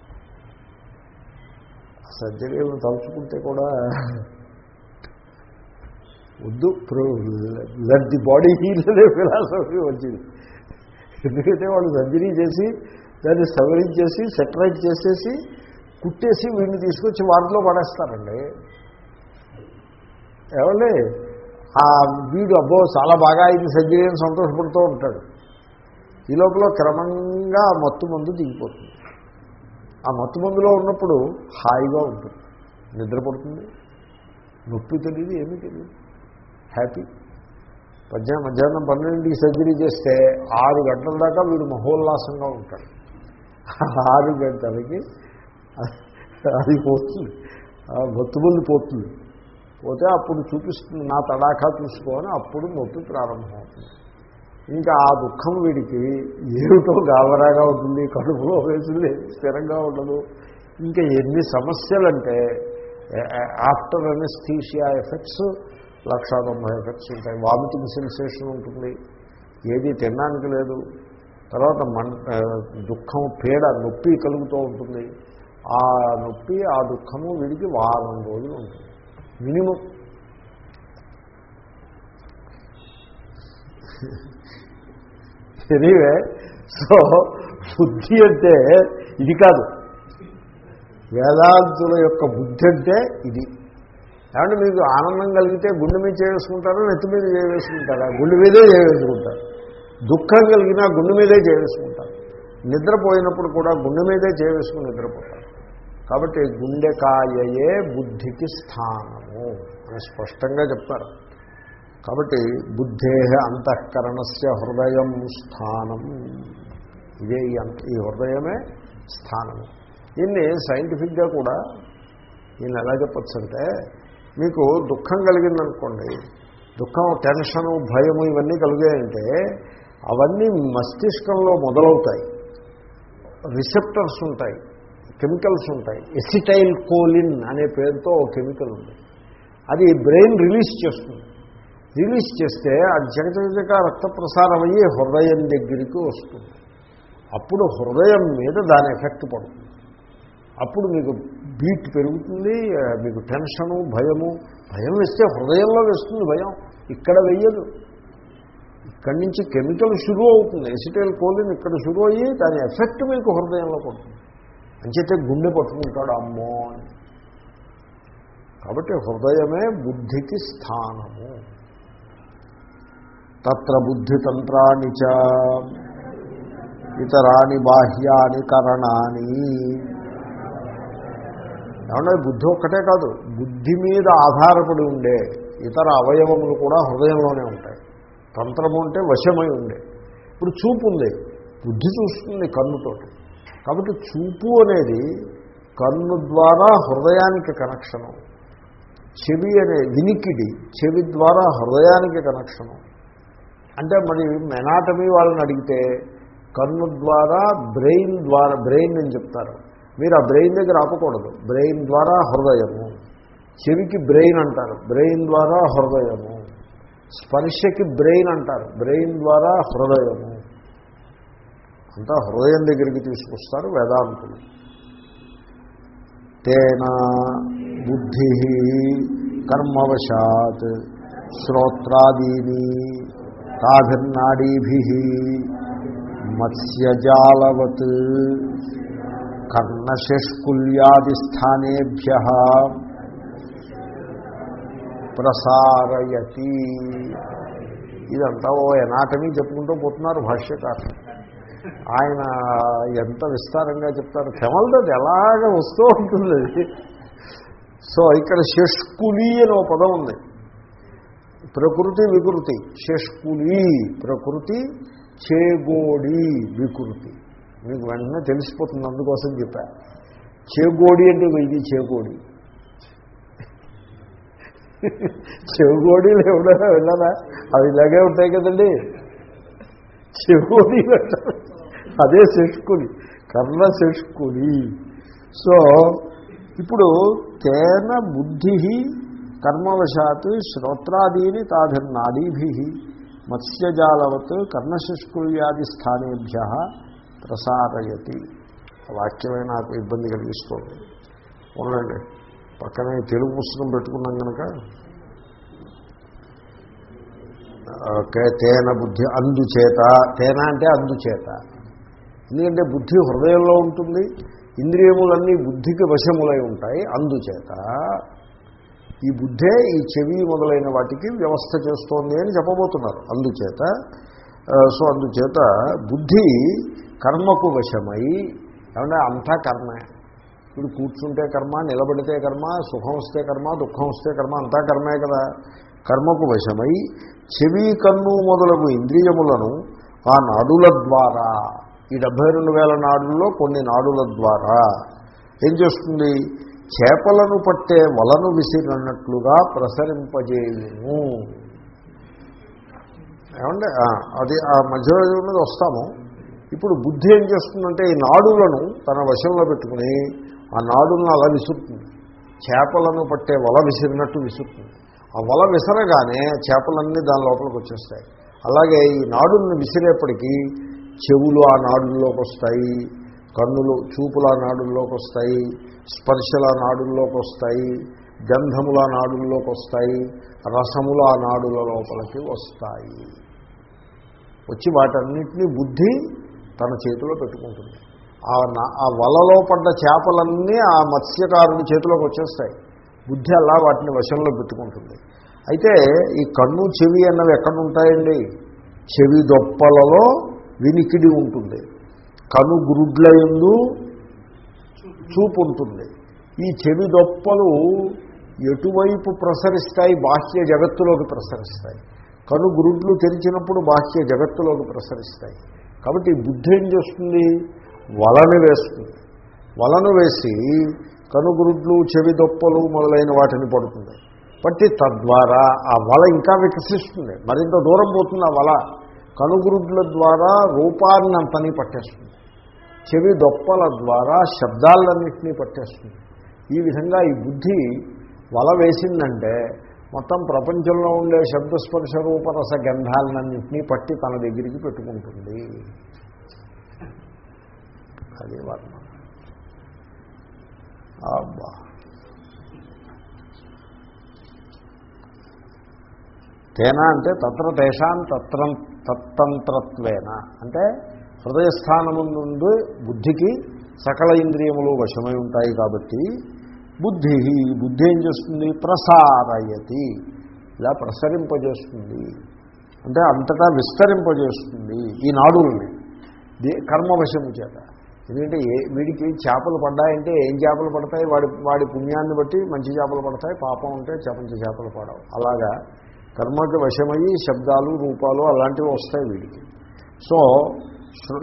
సర్జరీ తలుచుకుంటే కూడా వద్దు లెట్ ది బాడీ హీల్ అనే ఫిలాసఫీ వచ్చింది. ఎందుకంటే వాళ్ళు సర్జరీ చేసి దాన్ని సవరించేసి సెటరైట్ చేసేసి కుట్టేసి వీడిని తీసుకొచ్చి వాటిలో పడేస్తారండి. ఏమండి? వీడు అబ్బో చాలా బాగా అయింది సర్జరీ అని సంతోషపడుతూ ఉంటాడు. ఈ లోపల క్రమంగా ఆ మత్తు మందు దిగిపోతుంది. ఆ మత్తు మందులో ఉన్నప్పుడు హాయిగా ఉంటుంది. నిద్రపడుతుంది నొప్పి తెలియదు ఏమీ తెలియదు. హ్యాపీ మధ్యాహ్నం మధ్యాహ్నం పన్నెండింటికి సర్జరీ చేస్తే ఆరు గంటల దాకా వీడు మహోల్లాసంగా ఉంటాడు. ఆరు గంటలకి అది పోతుంది. ఆ పోతుంది. పోతే అప్పుడు చూపిస్తుంది నా తడాఖా చూసుకొని అప్పుడు నొప్పి ప్రారంభమవుతుంది. ఇంకా ఆ దుఃఖం వీడికి ఏమిటో గాబరాగా ఉంటుంది కడుపులో వేసింది స్థిరంగా ఉండదు. ఇంకా ఎన్ని సమస్యలంటే ఆఫ్టర్ అనెస్థీషియా ఎఫెక్ట్స్ లక్ష తొంభై ఎఫెక్ట్స్ ఉంటాయి. వామిటింగ్ సెన్సేషన్ ఉంటుంది. ఏది తినడానికి లేదు. తర్వాత మన్ దుఃఖం పీడ నొప్పి కలుగుతూ ఉంటుంది. ఆ నొప్పి ఆ దుఃఖము వీడికి వారం రోజులు ఉంటుంది. మినిమం. ఎనీవే సో బుద్ధి అంటే ఇది కాదు. వేదాంతుల యొక్క బుద్ధి అంటే ఇది. ఏమంటే మీకు ఆనందం కలిగితే గుండె మీద చేసుకుంటారా నెత్తి మీద చేయవేసుకుంటారా గుండె మీదే చేయవేసుకుంటారు దుఃఖం కలిగినా గుండె మీదే చేయవేసుకుంటారు నిద్రపోయినప్పుడు కూడా గుండె మీదే చేయవేసుకుని నిద్రపోతారు. కాబట్టి గుండెకాయయే బుద్ధికి స్థానము అని స్పష్టంగా చెప్తారు. కాబట్టి బుద్ధే అంతఃకరణస్య హృదయం స్థానం. ఇదే ఈ ఈ హృదయమే స్థానము. దీన్ని సైంటిఫిక్గా కూడా నేను ఎలా చెప్పచ్చంటే మీకు దుఃఖం కలిగిందనుకోండి దుఃఖం టెన్షను భయము ఇవన్నీ కలిగాయంటే అవన్నీ మస్తిష్కంలో మొదలవుతాయి. రిసెప్టర్స్ ఉంటాయి. కెమికల్స్ ఉంటాయి. ఎసిటైల్ కోలిన్ అనే పేరుతో ఒక కెమికల్ ఉంది. అది బ్రెయిన్ రిలీజ్ చేస్తుంది. రిలీజ్ చేస్తే అది జగజగజక రక్త ప్రసారం అయ్యి హృదయం దగ్గరికి వస్తుంది. అప్పుడు హృదయం మీద దాని ఎఫెక్ట్ పడుతుంది. అప్పుడు మీకు బీట్ పెరుగుతుంది మీకు టెన్షను భయము భయం వేస్తే హృదయంలో వేస్తుంది భయం. ఇక్కడ వెయ్యదు ఇక్కడి నుంచి కెమికల్ షురూ అవుతుంది. ఎసిటైల్ కోలిన్ ఇక్కడ షురూ అయ్యి దాని ఎఫెక్ట్ మీకు హృదయంలో పడుతుంది. అంచేతే గుండె పట్టుకుంటాడు అమ్మో అని. కాబట్టి హృదయమే బుద్ధికి స్థానము. తత్ర బుద్ధితంత్రాన్ని చ ఇతరాని బాహ్యాని కరణాని. ఏమన్నా బుద్ధి ఒక్కటే కాదు బుద్ధి మీద ఆధారపడి ఉండే ఇతర అవయవములు కూడా హృదయంలోనే ఉంటాయి. తంత్రము అంటే వశమై ఉండే. ఇప్పుడు చూపు ఉంది బుద్ధి చూస్తుంది కన్నుతోటి. కాబట్టి చూపు అనేది కన్ను ద్వారా హృదయానికి కనెక్షను. చెవి అనే వినికిడి చెవి ద్వారా హృదయానికి కనెక్షను. అంటే మరి మెనాటమీ వాళ్ళని అడిగితే కన్ను ద్వారా బ్రెయిన్ ద్వారా బ్రెయిన్ అని చెప్తారు. మీరు ఆ బ్రెయిన్ దగ్గర ఆపకూడదు. బ్రెయిన్ ద్వారా హృదయము. చెవికి బ్రెయిన్ అంటారు. బ్రెయిన్ ద్వారా హృదయము. స్పర్శకి బ్రెయిన్ అంటారు. బ్రెయిన్ ద్వారా హృదయము. అంతా హృదయం దగ్గరికి తీసుకొస్తారు వేదాంతులు. తేన బుద్ధి కర్మవశాత్ శ్రోత్రాదీని తాభిర్నాడీభి మత్స్యజాలవత్ కర్ణశష్కుల్యాదిస్థానేభ్య ప్రసారయతి. ఇదంతా ఓ ఎనాటమీ చెప్పుకుంటూ పోతున్నారు భాష్యకారులు. ఆయన ఎంత విస్తారంగా చెప్తారు. తెమలది ఎలాగ వస్తూ ఉంటుంది సో ఇక్కడ షష్కులి అని ఒక పదం ఉంది. ప్రకృతి వికృతి. షష్కులి ప్రకృతి చేగోడి వికృతి. మీకు వెంటనే తెలిసిపోతుంది అందుకోసం చెప్పా. చేగోడి అంటే ఇది చేగోడి. చెవుగోడీలు ఎవడైనా వెళ్ళారా? అవి ఇలాగే ఉంటాయి కదండి. చెవుగోడీలు అంటారు అదే శష్కుని కర్ణ శష్కుని. సో ఇప్పుడు తేన బుద్ధి కర్మవశాత్ శ్రోత్రాదీని తాభిర్నాడీభి మత్స్యజాలవత్ కర్ణశష్కుల్యాది స్థానేభ్య ప్రసారయతి. వాక్యమే నాకు ఇబ్బంది కలిగిస్తోంది. ఉండండి పక్కనే తెలుగు పుస్తకం పెట్టుకున్నాం కనుక తేన బుద్ధి అందుచేత తేన అంటే అందుచేత. ఎందుకంటే బుద్ధి హృదయంలో ఉంటుంది ఇంద్రియములన్నీ బుద్ధికి వశములై ఉంటాయి. అందుచేత ఈ బుద్ధే ఈ చెవి మొదలైన వాటికి వ్యవస్థ చేస్తోంది అని చెప్పబోతున్నారు. అందుచేత సో అందుచేత బుద్ధి కర్మకు వశమై ఏమంటే అంతా కర్మే. ఇప్పుడు కూర్చుంటే కర్మ నిలబడితే కర్మ సుఖం వస్తే కర్మ దుఃఖం వస్తే కర్మ అంతా కర్మే కదా. కర్మకు వశమై చెవి కన్ను మొదలగు ఇంద్రియములను ఆ నడుల ద్వారా ఈ డెబ్భై రెండు వేల నాడుల్లో కొన్ని నాడుల ద్వారా ఏం చేస్తుంది? చేపలను పట్టే వలను విసిరినట్లుగా ప్రసరింపజేయము. ఏమంటే అది ఆ మధ్యలో ఉన్నది వస్తాము. ఇప్పుడు బుద్ధి ఏం చేస్తుందంటే ఈ నాడులను తన వశంలో పెట్టుకుని ఆ నాడులను అలా విసురుతుంది. చేపలను పట్టే వల విసిరినట్టు విసురుతుంది. ఆ వల విసరగానే చేపలన్నీ దాని లోపలికి వచ్చేస్తాయి. అలాగే ఈ నాడుల్ని విసిరేప్పటికీ చెవులు ఆ నాడుల్లోకి వస్తాయి కన్నులు చూపుల నాడుల్లోకి వస్తాయి స్పర్శల నాడుల్లోకి వస్తాయి గంధముల నాడుల్లోకి వస్తాయి రసముల నాడుల లోపలికి వస్తాయి. వచ్చి వాటన్నిటినీ బుద్ధి తన చేతిలో పెట్టుకుంటుంది. ఆ నా- ఆ వలలో పడ్డ చేపలన్నీ ఆ మత్స్యకారుని చేతిలోకి వచ్చేస్తాయి. బుద్ధి అలా వాటిని వశంలో పెట్టుకుంటుంది. అయితే ఈ కన్ను చెవి అన్నవి ఎక్కడ ఉంటాయండి చెవి దొప్పలలో వినికిడి ఉంటుంది. కను గురుడ్లయందు చూపు ఉంటుంది ఈ చెవి దొప్పలు ఎటువైపు ప్రసరిస్తాయి? బాహ్య జగత్తులోకి ప్రసరిస్తాయి. కను గురుడ్లు తెరిచినప్పుడు బాహ్య జగత్తులోకి ప్రసరిస్తాయి. కాబట్టి బుద్ధి ఏం చేస్తుంది? వలను వేస్తుంది. వలను వేసి కనుగురుడ్లు చెవి దొప్పలు మొదలైన వాటిని పడుతుంది. పట్టి తద్వారా ఆ వల ఇంకా వికసిస్తుంది. మరింత దూరం పోతుంది ఆ వల. కనుగురుడ్ల ద్వారా రూపాన్నంతని పట్టేస్తుంది. చెవి దొప్పల ద్వారా శబ్దాలన్నింటినీ పట్టేస్తుంది. ఈ విధంగా ఈ బుద్ధి వల వేసిందంటే మొత్తం ప్రపంచంలో ఉండే శబ్దస్పర్శ రూపరస గంధాలన్నింటినీ పట్టి తన దగ్గరికి పెట్టుకుంటుంది. అది వర్ణ అబ్బా. తేనా అంటే తత్ర తేషాం తత్రం తత్తంత్రత్వేన. అంటే హృదయస్థానము నుండి బుద్ధికి సకల ఇంద్రియములు వశమై ఉంటాయి కాబట్టి బుద్ధి బుద్ధి ఏం చేస్తుంది? ప్రసారయతి. ఇలా ప్రసరింపజేస్తుంది. అంటే అంతటా విస్తరింపజేస్తుంది ఈ నాడుల్ని. కర్మ కర్మవశము చేత. ఎందుకంటే ఏ వీడికి చేపలు పడ్డాయంటే ఏం చేపలు పడతాయి? వాడి వాడి పుణ్యాన్ని బట్టి మంచి చేపలు పడతాయి పాపం ఉంటే మంచి చేపలు పడవు. అలాగా కర్మకి వశమయ్యి శబ్దాలు రూపాలు అలాంటివి వస్తాయి వీడికి. సో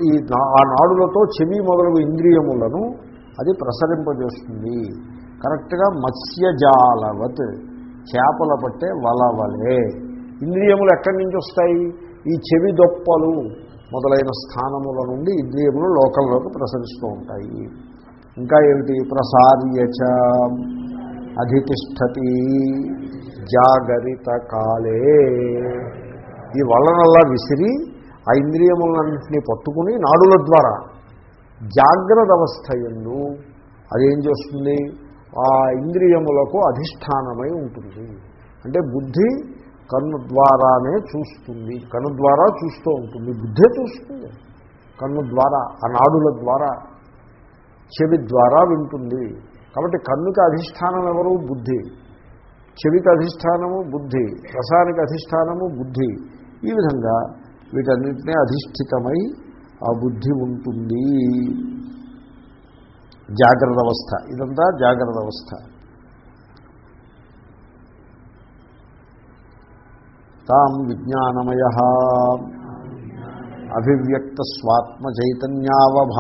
ఈ నా- ఆ నాడులతో చెవి మొదలగు ఇంద్రియములను అది ప్రసరింపజేస్తుంది. కరెక్ట్గా మత్స్యజాలవత్ చేపల పట్టే వలవలే. ఇంద్రియములు ఎక్కడి నుంచి వస్తాయి? ఈ చెవి దొప్పలు మొదలైన స్థానముల నుండి ఇంద్రియములు లోకంలోకి ప్రసరిస్తూ ఉంటాయి. ఇంకా ఏమిటి? ప్రసార్యచ అధితిష్టతి జాగరిత కాలే ఈ వలనల్లా విసిరి ఆ ఇంద్రియములన్నింటినీ పట్టుకుని నాడుల ద్వారా జాగ్రత్త అవస్థ ఎందు అదేం చేస్తుంది? ఆ ఇంద్రియములకు అధిష్టానమై ఉంటుంది. అంటే బుద్ధి కన్ను ద్వారానే చూస్తుంది. కన్ను ద్వారా చూస్తూ ఉంటుంది. బుద్ధే చూస్తుంది. కన్ను ద్వారా ఆ నాడుల ద్వారా చెవి ద్వారా వింటుంది. కాబట్టి కన్నుకి అధిష్టానం ఎవరు బుద్ధి. చెవికి అధిష్టానము బుద్ధి రసానికి అధిష్టానము బుద్ధి. ఈ విధంగా వీటన్నింటినీ అధిష్ఠితమై ఆ బుద్ధి ఉంటుంది. జాగ్రత్త అవస్థ. ఇదంతా జాగ్రత్త అవస్థ. తాం విజ్ఞానమయ. అభివ్యక్త స్వాత్మ చైతన్యావభాసతయా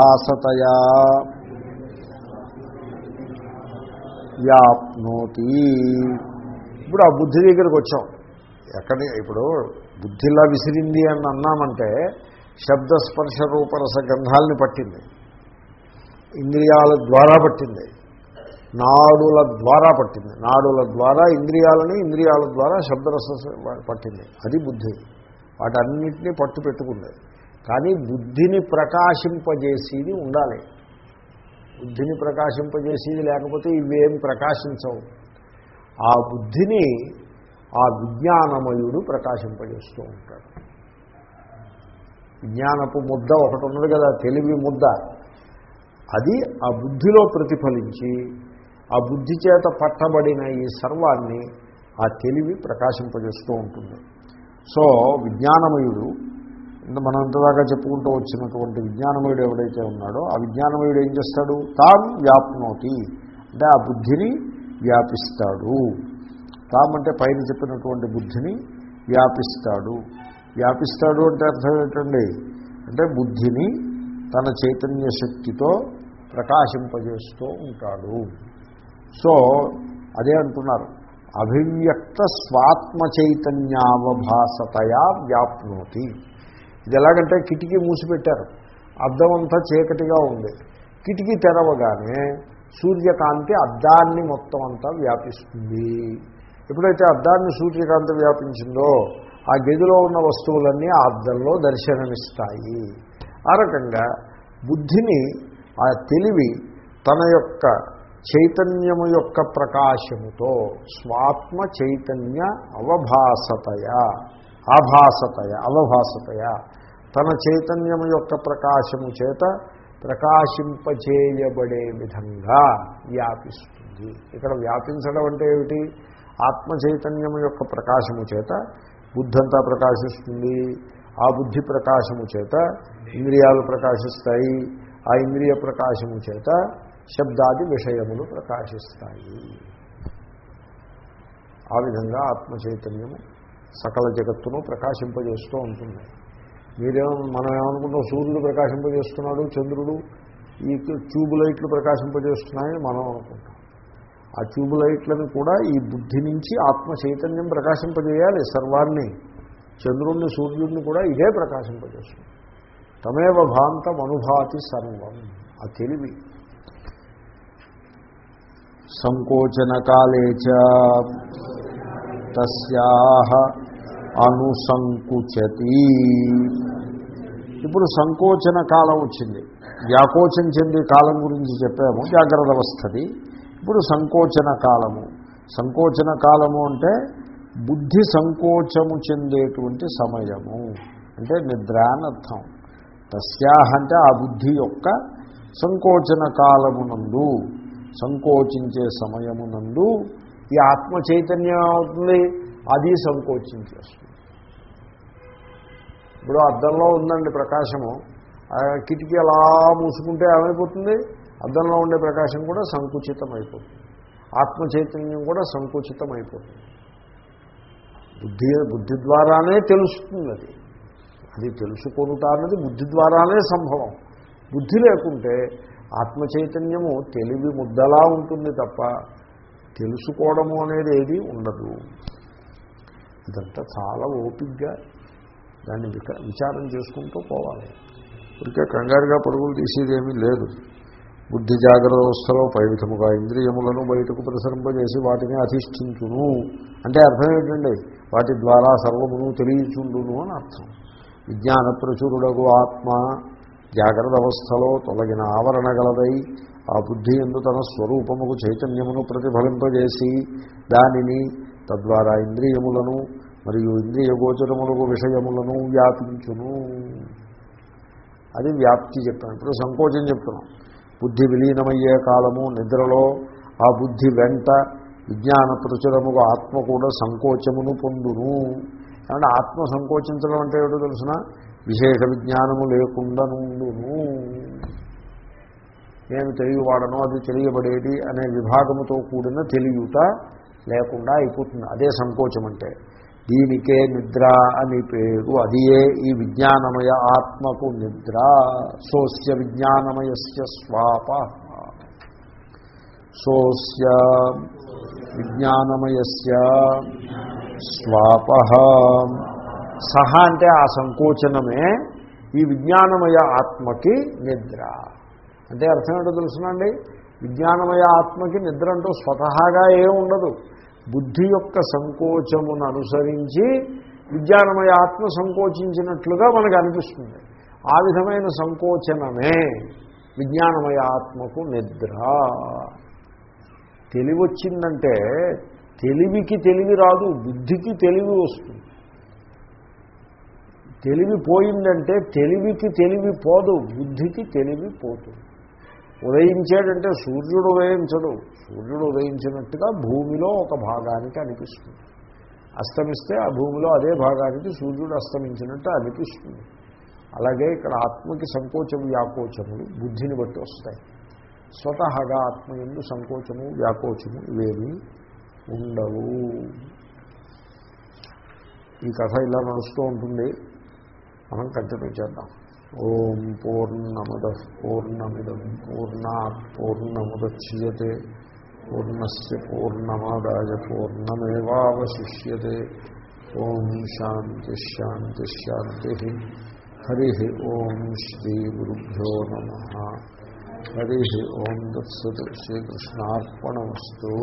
వ్యాప్నోతి. ఇప్పుడు ఆ బుద్ధి దగ్గరికి వచ్చాం. ఎక్కడ ఇప్పుడు బుద్ధిలా విసిరింది అని అన్నామంటే శబ్ద స్పర్శ రూపరస గంధాలని పట్టింది. ఇంద్రియాల ద్వారా పట్టింది. నాడుల ద్వారా పట్టింది. నాడుల ద్వారా ఇంద్రియాలని ఇంద్రియాల ద్వారా శబ్దరస పట్టింది. అది బుద్ధి. వాటన్నిటినీ పట్టు పెట్టుకుంది. కానీ బుద్ధిని ప్రకాశింపజేసేది ఉండాలి. బుద్ధిని ప్రకాశింపజేసేది లేకపోతే ఇవేం ప్రకాశించవు. ఆ బుద్ధిని ఆ విజ్ఞానమయుడు ప్రకాశింపజేస్తూ ఉంటాడు. విజ్ఞానపు ముద్ద ఒకటి ఉన్నది కదా తెలివి ముద్ద. అది ఆ బుద్ధిలో ప్రతిఫలించి ఆ బుద్ధి చేత పట్టబడిన ఈ సర్వాన్ని ఆ తెలివి ప్రకాశింపజేస్తూ ఉంటుంది. సో విజ్ఞానమయుడు మనం ఇంతదాకా చెప్పుకుంటూ వచ్చినటువంటి విజ్ఞానమయుడు ఎవడైతే ఉన్నాడో ఆ విజ్ఞానమయుడు ఏం చేస్తాడు? తాను వ్యాప్నోతి. అంటే ఆ బుద్ధిని వ్యాపిస్తాడు. తామంటే అంటే పైన చెప్పినటువంటి బుద్ధిని వ్యాపిస్తాడు. వ్యాపిస్తాడు అంటే అర్థం ఏంటండి? అంటే బుద్ధిని తన చైతన్య శక్తితో ప్రకాశింపజేస్తూ ఉంటాడు. సో అదే అంటున్నారు. అభివ్యక్త స్వాత్మ చైతన్యావభాసతయా వ్యాప్నోతి. ఇది ఎలాగంటే కిటికీ మూసిపెట్టారు. అర్థమంతా చీకటిగా ఉంది. కిటికీ తెరవగానే సూర్యకాంతి అద్దాన్ని మొత్తం అంతా వ్యాపిస్తుంది. ఎప్పుడైతే అద్దాన్ని సూర్యకాంతి వ్యాపించిందో ఆ గదిలో ఉన్న వస్తువులన్నీ ఆ అద్దంలో దర్శనమిస్తాయి. ఆ రకంగా బుద్ధిని ఆ తెలివి తన యొక్క చైతన్యము యొక్క ప్రకాశముతో స్వాత్మ చైతన్య అవభాసతయ ఆభాసతయ అవభాసతయ తన చైతన్యము యొక్క ప్రకాశము చేత ప్రకాశింపచేయబడే విధంగా వ్యాపిస్తుంది. ఇక్కడ వ్యాపించడం అంటే ఏమిటి? ఆత్మ చైతన్యం యొక్క ప్రకాశము చేత బుద్ధంతా ప్రకాశిస్తుంది. ఆ బుద్ధి ప్రకాశము చేత ఇంద్రియాలు ప్రకాశిస్తాయి. ఆ ఇంద్రియ ప్రకాశము చేత శబ్దాది విషయములు ప్రకాశిస్తాయి. ఆ విధంగా ఆత్మ చైతన్యము సకల జగత్తును ప్రకాశింపజేస్తూ ఉంటుంది. మీరేమో మనం ఏమనుకుంటాం సూర్యుడు ప్రకాశింపజేస్తున్నాడు చంద్రుడు ఈ ట్యూబ్ లైట్లు ప్రకాశింపజేస్తున్నాయని మనం అనుకుంటాం ఆ ట్యూబ్ లైట్లను కూడా ఈ బుద్ధి నుంచి ఆత్మ చైతన్యం ప్రకాశింపజేయాలి సర్వాన్ని. చంద్రుణ్ణి సూర్యుడిని కూడా ఇదే ప్రకాశింపజేస్తుంది. తమేవ భాంతం అనుభాతి సర్వం. ఆ తెలివి. సంకోచన కాలే తస్యా అనుసంకుచతి. ఇప్పుడు సంకోచన కాలం వచ్చింది. వ్యాకోచం చెందే కాలం గురించి చెప్పాము జాగ్రత్త అవస్థది. ఇప్పుడు సంకోచన కాలము. సంకోచన కాలము అంటే బుద్ధి సంకోచము చెందేటువంటి సమయము. అంటే నిద్ర అని తస్యాహ అంటే ఆ బుద్ధి యొక్క సంకోచన కాలమునందు సంకోచించే సమయమునందు ఈ ఆత్మ చైతన్యం అవుతుంది అది సంకోచించేస్తుంది ఇప్పుడు అద్దంలో ఉందండి ప్రకాశము. కిటికీ అలా మూసుకుంటే ఏమైపోతుంది? అద్దంలో ఉండే ప్రకాశం కూడా సంకుచితం అయిపోతుంది ఆత్మ చైతన్యం కూడా సంకుచితం అయిపోతుంది బుద్ధి బుద్ధి ద్వారానే తెలుస్తుంది అది. అది తెలుసుకొనుట బుద్ధి ద్వారానే సంభవం. బుద్ధి లేకుంటే ఆత్మ చైతన్యము తెలివి ముద్దలా ఉంటుంది తప్ప తెలుసుకోవడము అనేది ఏది ఉండదు. ఇదంతా చాలా ఓపిక్గా దాన్ని విచారం చేసుకుంటూ పోవాలి. ఇప్పటికే కంగారుగా పరుగులు తీసేదేమీ లేదు. బుద్ధి జాగ్రత్త వ్యవస్థలో పై విధముగా ఇంద్రియములను బయటకు ప్రసరింపజేసి వాటిని అధిష్ఠించును. అంటే అర్థం ఏంటండి? వాటి ద్వారా సర్వమును తెలియచుండును అని అర్థం. విజ్ఞాన ప్రచురుడగు ఆత్మ జాగ్రత్త అవస్థలో తొలగిన ఆవరణ గలదై ఆ బుద్ధి ఎందు తన స్వరూపముకు చైతన్యమును ప్రతిఫలింపజేసి దానిని తద్వారా ఇంద్రియములను మరియు ఇంద్రియ గోచరములకు విషయములను వ్యాపించును. అది వ్యాప్తి చెప్పాను ఇప్పుడు సంకోచం చెప్తున్నాం. బుద్ధి విలీనమయ్యే కాలము నిద్రలో ఆ బుద్ధి వెంట విజ్ఞాన ప్రచురముగా ఆత్మ కూడా సంకోచమును పొందును. ఏమంటే ఆత్మ సంకోచించడం అంటే ఏమిటో తెలిసిన? విశేష విజ్ఞానము లేకుండా నుండును. నేను తెలియవాడను అది తెలియబడేది అనే విభాగముతో కూడిన తెలియట లేకుండా అయిపోతుంది. అదే సంకోచం అంటే దీనికే నిద్ర అని పేరు. అదియే ఈ విజ్ఞానమయ ఆత్మకు నిద్ర. సోస్య విజ్ఞానమయస్య స్వాప. సోస్య విజ్ఞానమయస్య స్వాప. సహ అంటే ఆ సంకోచనమే ఈ విజ్ఞానమయ ఆత్మకి నిద్ర. అంటే అర్థం ఏంటో తెలుసునండి? విజ్ఞానమయ ఆత్మకి నిద్ర అంటూ స్వతహాగా ఏం ఉండదు. బుద్ధి యొక్క సంకోచమును అనుసరించి విజ్ఞానమయ ఆత్మ సంకోచించినట్లుగా మనకు అనిపిస్తుంది. ఆ విధమైన సంకోచనమే విజ్ఞానమయ ఆత్మకు నిద్ర. తెలివి వచ్చిందంటే తెలివికి తెలివి రాదు బుద్ధికి తెలివి వస్తుంది. తెలివి పోయిందంటే తెలివికి తెలివి పోదు బుద్ధికి తెలివి పోతుంది. ఉదయించాడంటే సూర్యుడు ఉదయించడు. సూర్యుడు ఉదయించినట్టుగా భూమిలో ఒక భాగానికి అనిపిస్తుంది. అస్తమిస్తే ఆ భూమిలో అదే భాగానికి సూర్యుడు అస్తమించినట్టు అనిపిస్తుంది. అలాగే ఇక్కడ ఆత్మకి సంకోచం వ్యాకోచములు బుద్ధిని బట్టి వస్తాయి. స్వతహాగా ఆత్మ ఎందు సంకోచము వ్యాకోచము ఇవేవి ఉండవు. ఈ కథ ఇలా నడుస్తూ ఉంటుంది. మనం కంటిన్యూ చేద్దాం. ఓం పూర్ణమద పూర్ణమిదం పూర్ణా పూర్ణముద్య పూర్ణస్ పూర్ణమాదాయ పూర్ణమేవాశిష్యే ఓం శాంతి హరి ఓం శ్రీ గురుభ్యో నమ హరి ఓం దత్సత్ శ్రీకృష్ణార్పణమస్తు